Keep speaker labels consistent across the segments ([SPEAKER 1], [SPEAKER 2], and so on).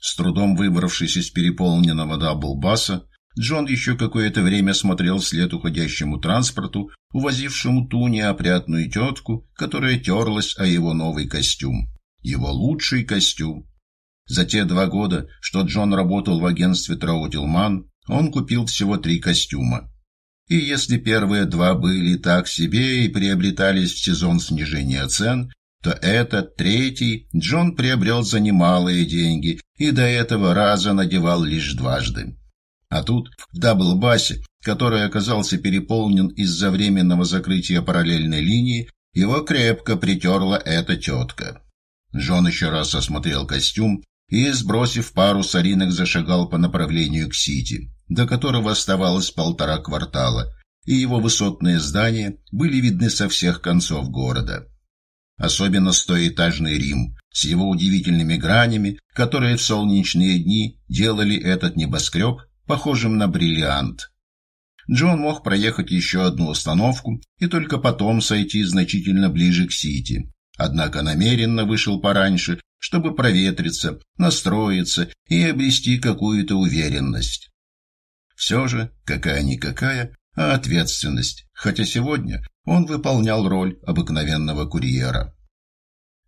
[SPEAKER 1] С трудом выбравшись из переполненного даблбаса, Джон еще какое-то время смотрел вслед уходящему транспорту, увозившему ту неопрятную тетку, которая терлась о его новый костюм. Его лучший костюм. За те два года, что Джон работал в агентстве Траутилман, он купил всего три костюма. И если первые два были так себе и приобретались в сезон снижения цен, то этот третий Джон приобрел за немалые деньги и до этого раза надевал лишь дважды. А тут, в даблбасе, который оказался переполнен из-за временного закрытия параллельной линии, его крепко притерла эта тетка. Джон еще раз осмотрел костюм и, сбросив пару соринок, зашагал по направлению к Сити, до которого оставалось полтора квартала, и его высотные здания были видны со всех концов города. Особенно стоэтажный Рим с его удивительными гранями, которые в солнечные дни делали этот небоскреб похожим на бриллиант. Джон мог проехать еще одну остановку и только потом сойти значительно ближе к Сити. Однако намеренно вышел пораньше, чтобы проветриться, настроиться и обрести какую-то уверенность. Все же, какая-никакая, а ответственность, хотя сегодня он выполнял роль обыкновенного курьера.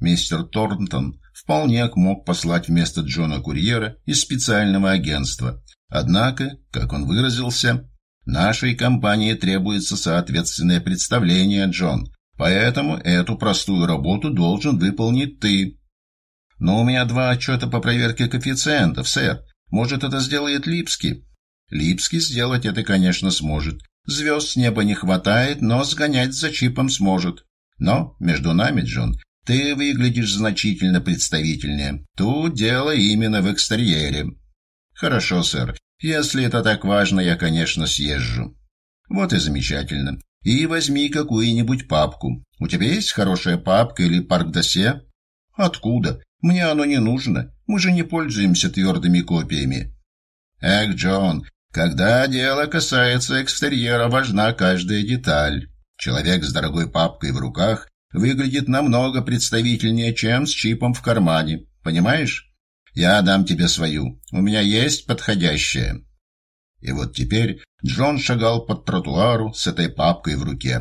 [SPEAKER 1] Мистер Торнтон вполне мог послать вместо Джона курьера из специального агентства, Однако, как он выразился, нашей компании требуется соответственное представление, Джон, поэтому эту простую работу должен выполнить ты. Но у меня два отчета по проверке коэффициентов, сэр. Может, это сделает Липский? Липский сделать это, конечно, сможет. Звезд с неба не хватает, но сгонять за чипом сможет. Но, между нами, Джон, ты выглядишь значительно представительнее. Тут дело именно в экстерьере. «Хорошо, сэр. Если это так важно, я, конечно, съезжу». «Вот и замечательно. И возьми какую-нибудь папку. У тебя есть хорошая папка или парк-досе?» «Откуда? Мне оно не нужно. Мы же не пользуемся твердыми копиями». «Эх, Джон, когда дело касается экстерьера, важна каждая деталь. Человек с дорогой папкой в руках выглядит намного представительнее, чем с чипом в кармане. Понимаешь?» Я дам тебе свою. У меня есть подходящая». И вот теперь Джон шагал по тротуару с этой папкой в руке.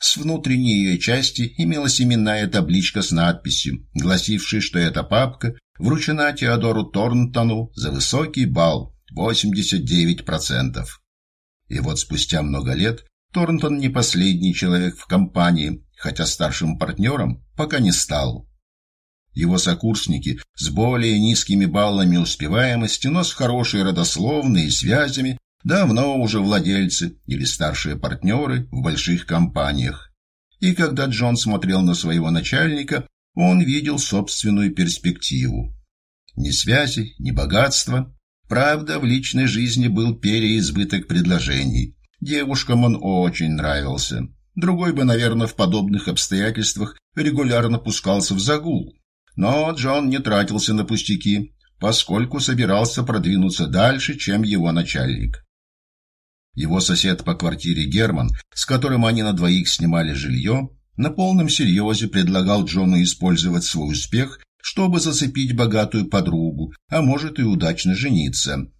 [SPEAKER 1] С внутренней ее части имелась именная табличка с надписью, гласившей, что эта папка вручена Теодору Торнтону за высокий балл 89%. И вот спустя много лет Торнтон не последний человек в компании, хотя старшим партнером пока не стал. Его сокурсники с более низкими баллами успеваемости, но с хорошей родословной и связями, давно уже владельцы или старшие партнеры в больших компаниях. И когда Джон смотрел на своего начальника, он видел собственную перспективу. Ни связи, ни богатства. Правда, в личной жизни был переизбыток предложений. Девушкам он очень нравился. Другой бы, наверное, в подобных обстоятельствах регулярно пускался в загул. Но Джон не тратился на пустяки, поскольку собирался продвинуться дальше, чем его начальник. Его сосед по квартире Герман, с которым они на двоих снимали жилье, на полном серьезе предлагал Джону использовать свой успех, чтобы зацепить богатую подругу, а может и удачно жениться.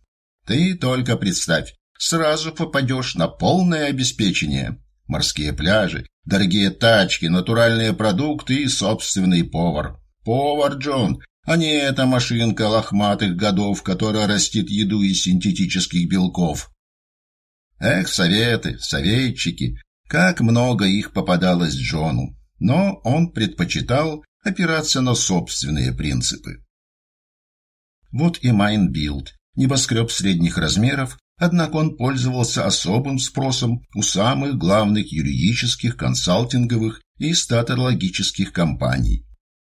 [SPEAKER 1] Ты только представь, сразу попадешь на полное обеспечение. Морские пляжи, дорогие тачки, натуральные продукты и собственный повар. Повар Джон, а не эта машинка лохматых годов, которая растит еду из синтетических белков. Эх, советы, советчики, как много их попадалось Джону, но он предпочитал опираться на собственные принципы. Вот и Майнбилд, небоскреб средних размеров, однако он пользовался особым спросом у самых главных юридических, консалтинговых и статологических компаний.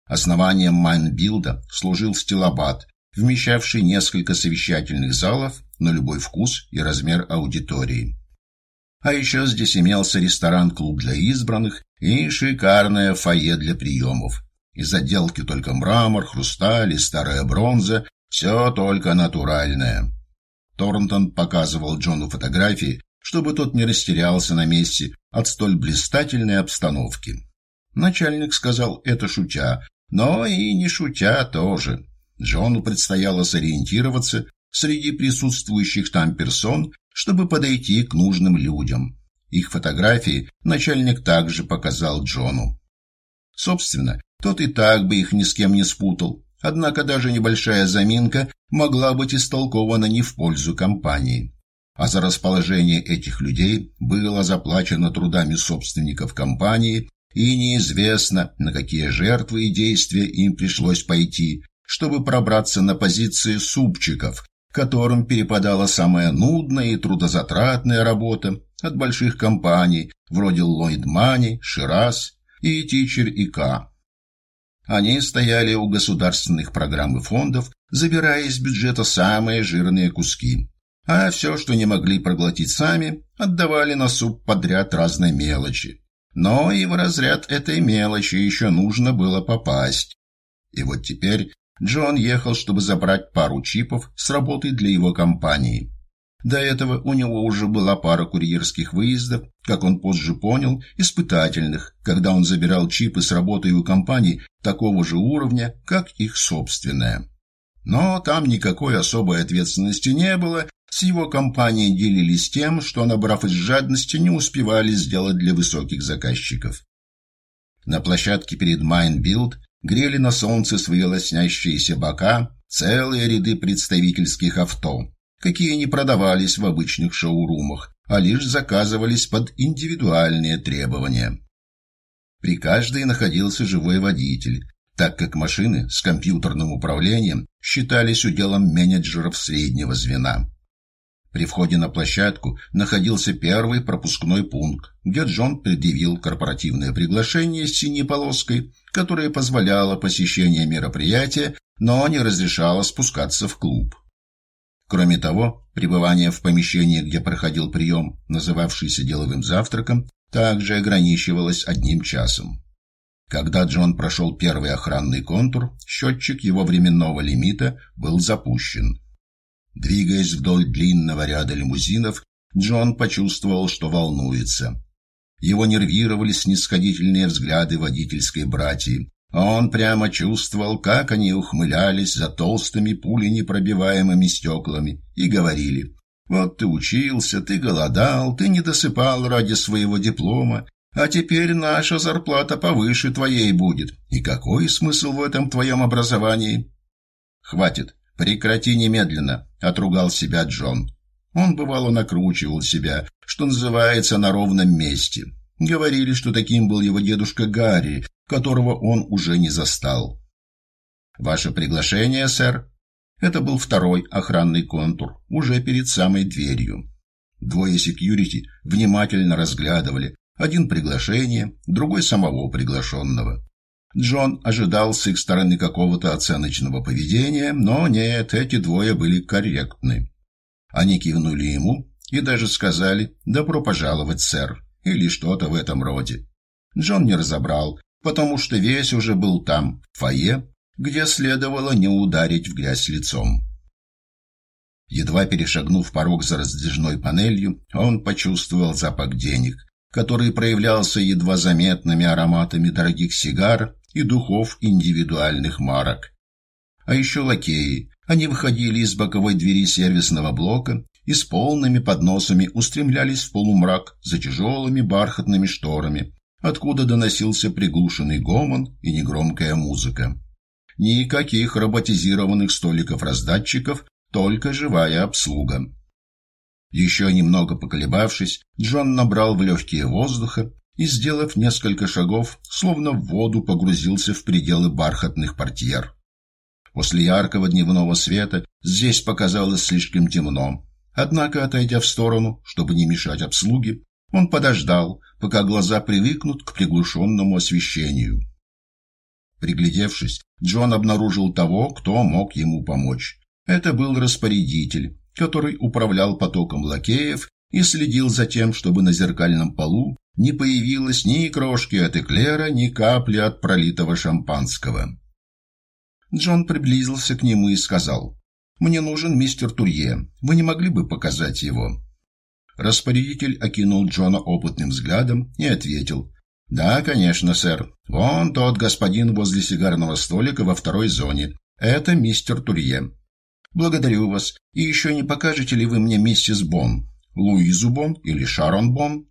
[SPEAKER 1] Основанием Майнбилда служил стилобат, вмещавший несколько совещательных залов на любой вкус и размер аудитории. А еще здесь имелся ресторан-клуб для избранных и шикарное фойе для приемов. Из отделки только мрамор, хрусталь и старая бронза, все только натуральное. Торнтон показывал Джону фотографии, чтобы тот не растерялся на месте от столь блистательной обстановки. Начальник сказал это шутя, но и не шутя тоже. Джону предстояло сориентироваться среди присутствующих там персон, чтобы подойти к нужным людям. Их фотографии начальник также показал Джону. Собственно, тот и так бы их ни с кем не спутал, однако даже небольшая заминка могла быть истолкована не в пользу компании. А за расположение этих людей было заплачено трудами собственников компании, и неизвестно, на какие жертвы и действия им пришлось пойти, чтобы пробраться на позиции супчиков, которым перепадала самая нудная и трудозатратная работа от больших компаний, вроде Lloyd Money, Shiraz и Teacher ИК. Они стояли у государственных программ и фондов, забирая из бюджета самые жирные куски. А все, что не могли проглотить сами, отдавали на суп подряд разной мелочи. Но и в разряд этой мелочи еще нужно было попасть. И вот теперь Джон ехал, чтобы забрать пару чипов с работы для его компании. До этого у него уже была пара курьерских выездов, как он позже понял, испытательных, когда он забирал чипы с работы у компаний такого же уровня, как их собственная. Но там никакой особой ответственности не было, с его компанией делились тем, что, набрав из жадности, не успевали сделать для высоких заказчиков. На площадке перед Майнбилд грели на солнце свои лоснящиеся бока целые ряды представительских авто, какие не продавались в обычных шоурумах, а лишь заказывались под индивидуальные требования. При каждой находился живой водитель, так как машины с компьютерным управлением считались уделом менеджеров среднего звена. При входе на площадку находился первый пропускной пункт, где Джон предъявил корпоративное приглашение с синей полоской, которое позволяло посещение мероприятия, но не разрешало спускаться в клуб. Кроме того, пребывание в помещении, где проходил прием, называвшийся деловым завтраком, также ограничивалось одним часом. Когда Джон прошел первый охранный контур, счетчик его временного лимита был запущен. Двигаясь вдоль длинного ряда лимузинов, Джон почувствовал, что волнуется. Его нервировали снисходительные взгляды водительской братьи. Он прямо чувствовал, как они ухмылялись за толстыми пуленепробиваемыми стеклами и говорили «Вот ты учился, ты голодал, ты не досыпал ради своего диплома, а теперь наша зарплата повыше твоей будет. И какой смысл в этом твоем образовании?» «Хватит, прекрати немедленно», — отругал себя Джон. Он, бывало, накручивал себя, что называется, на ровном месте. Говорили, что таким был его дедушка Гарри, которого он уже не застал. «Ваше приглашение, сэр?» Это был второй охранный контур, уже перед самой дверью. Двое секьюрити внимательно разглядывали, один приглашение, другой самого приглашенного. Джон ожидал с их стороны какого-то оценочного поведения, но нет, эти двое были корректны. Они кивнули ему и даже сказали «добро пожаловать, сэр» или что-то в этом роде. Джон не разобрал, потому что весь уже был там, в фойе, где следовало не ударить в грязь лицом. Едва перешагнув порог за раздвижной панелью, он почувствовал запах денег, который проявлялся едва заметными ароматами дорогих сигар и духов индивидуальных марок. А еще лакеи. Они выходили из боковой двери сервисного блока и с полными подносами устремлялись в полумрак за тяжелыми бархатными шторами, откуда доносился приглушенный гомон и негромкая музыка. Никаких роботизированных столиков-раздатчиков, только живая обслуга. Еще немного поколебавшись, Джон набрал в легкие воздуха и, сделав несколько шагов, словно в воду погрузился в пределы бархатных портьер. После яркого дневного света здесь показалось слишком темно. Однако, отойдя в сторону, чтобы не мешать обслуге, он подождал, пока глаза привыкнут к приглушенному освещению. Приглядевшись, Джон обнаружил того, кто мог ему помочь. Это был распорядитель, который управлял потоком лакеев и следил за тем, чтобы на зеркальном полу не появилось ни крошки от эклера, ни капли от пролитого шампанского. Джон приблизился к нему и сказал, «Мне нужен мистер Турье. Вы не могли бы показать его?» Распорядитель окинул Джона опытным взглядом и ответил, «Да, конечно, сэр. Вон тот господин возле сигарного столика во второй зоне. Это мистер Турье. Благодарю вас. И еще не покажете ли вы мне миссис Бон? Луизу Бон или Шарон Бон?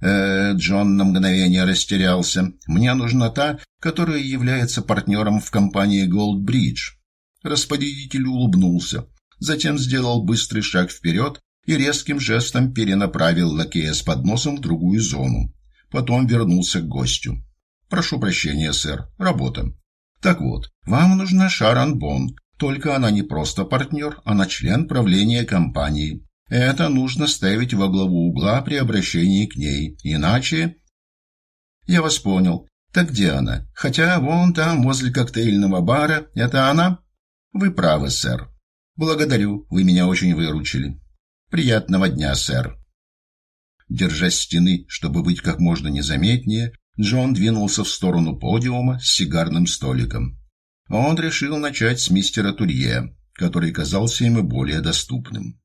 [SPEAKER 1] Э, Джон на мгновение растерялся. Мне нужна та, которая является партнером в компании Goldbridge. Распорядитель улыбнулся, затем сделал быстрый шаг вперед и резким жестом перенаправил лакея с подносом в другую зону. Потом вернулся к гостю. «Прошу прощения, сэр. Работа. Так вот, вам нужна Шарон Бон, только она не просто партнер, она член правления компании. Это нужно ставить во главу угла при обращении к ней, иначе... Я вас понял. Так где она? Хотя вон там, возле коктейльного бара, это она? Вы правы, сэр. Благодарю, вы меня очень выручили. Приятного дня, сэр. Держась стены, чтобы быть как можно незаметнее, Джон двинулся в сторону подиума с сигарным столиком. Он решил начать с мистера Турье, который казался ему более доступным.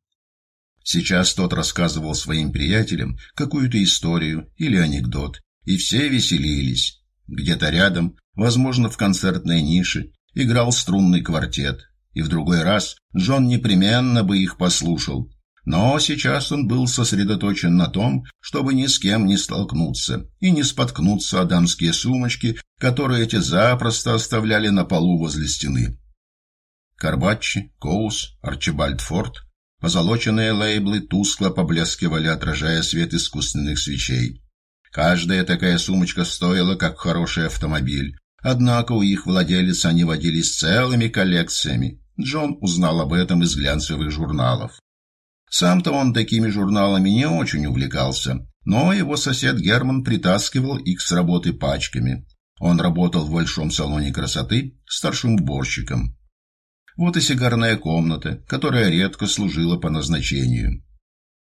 [SPEAKER 1] Сейчас тот рассказывал своим приятелям какую-то историю или анекдот, и все веселились. Где-то рядом, возможно, в концертной нише, играл струнный квартет, и в другой раз Джон непременно бы их послушал. Но сейчас он был сосредоточен на том, чтобы ни с кем не столкнуться и не споткнуться о дамские сумочки, которые эти запросто оставляли на полу возле стены. Карбаччи, Коус, Арчибальд Форд Позолоченные лейблы тускло поблескивали, отражая свет искусственных свечей. Каждая такая сумочка стоила, как хороший автомобиль. Однако у их владелец они водились целыми коллекциями. Джон узнал об этом из глянцевых журналов. Сам-то он такими журналами не очень увлекался, но его сосед Герман притаскивал их с работы пачками. Он работал в большом салоне красоты старшим уборщиком. Вот и сигарная комната, которая редко служила по назначению.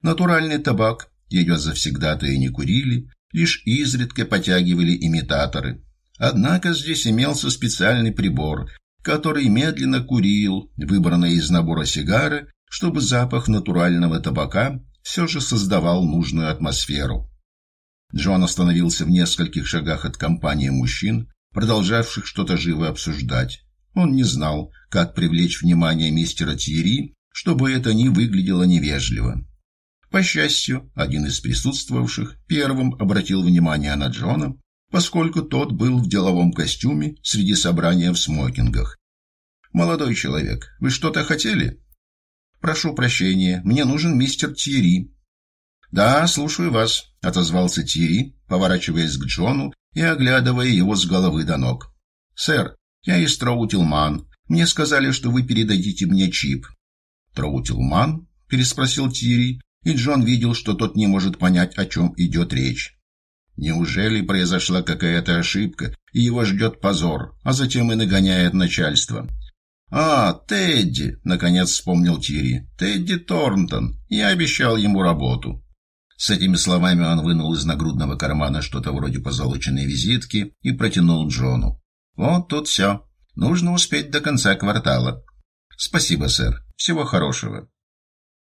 [SPEAKER 1] Натуральный табак, ее завсегда-то и не курили, лишь изредка потягивали имитаторы. Однако здесь имелся специальный прибор, который медленно курил, выбранные из набора сигары, чтобы запах натурального табака все же создавал нужную атмосферу. Джон остановился в нескольких шагах от компании мужчин, продолжавших что-то живо обсуждать. Он не знал, как привлечь внимание мистера Тьерри, чтобы это не выглядело невежливо. По счастью, один из присутствовавших первым обратил внимание на Джона, поскольку тот был в деловом костюме среди собрания в смокингах. «Молодой человек, вы что-то хотели?» «Прошу прощения, мне нужен мистер Тьерри». «Да, слушаю вас», — отозвался Тьерри, поворачиваясь к Джону и оглядывая его с головы до ног. «Сэр, я из Троутилман. Мне сказали, что вы передадите мне чип. Троутилман? переспросил Тири, и Джон видел, что тот не может понять, о чем идет речь. Неужели произошла какая-то ошибка, и его ждет позор, а затем и нагоняет начальство? «А, Тедди!» — наконец вспомнил Тири. «Тедди Торнтон. Я обещал ему работу». С этими словами он вынул из нагрудного кармана что-то вроде позолоченной визитки и протянул Джону. Вот тут все. Нужно успеть до конца квартала. Спасибо, сэр. Всего хорошего.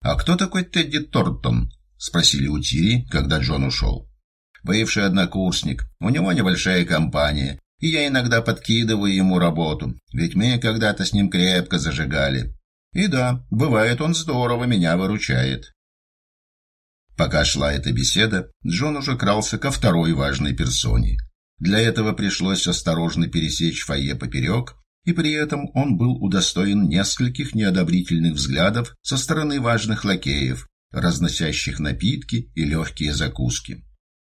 [SPEAKER 1] А кто такой Тедди Тортон? Спросили у Тири, когда Джон ушел. Бывший однокурсник. У него небольшая компания, и я иногда подкидываю ему работу, ведь мы когда-то с ним крепко зажигали. И да, бывает, он здорово меня выручает. Пока шла эта беседа, Джон уже крался ко второй важной персоне для этого пришлось осторожно пересечь фойе поперек, и при этом он был удостоен нескольких неодобрительных взглядов со стороны важных лакеев, разносящих напитки и легкие закуски.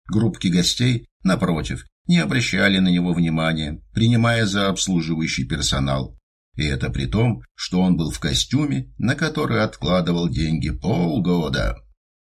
[SPEAKER 1] Группки гостей, напротив, не обращали на него внимания, принимая за обслуживающий персонал. И это при том, что он был в костюме, на который откладывал деньги полгода.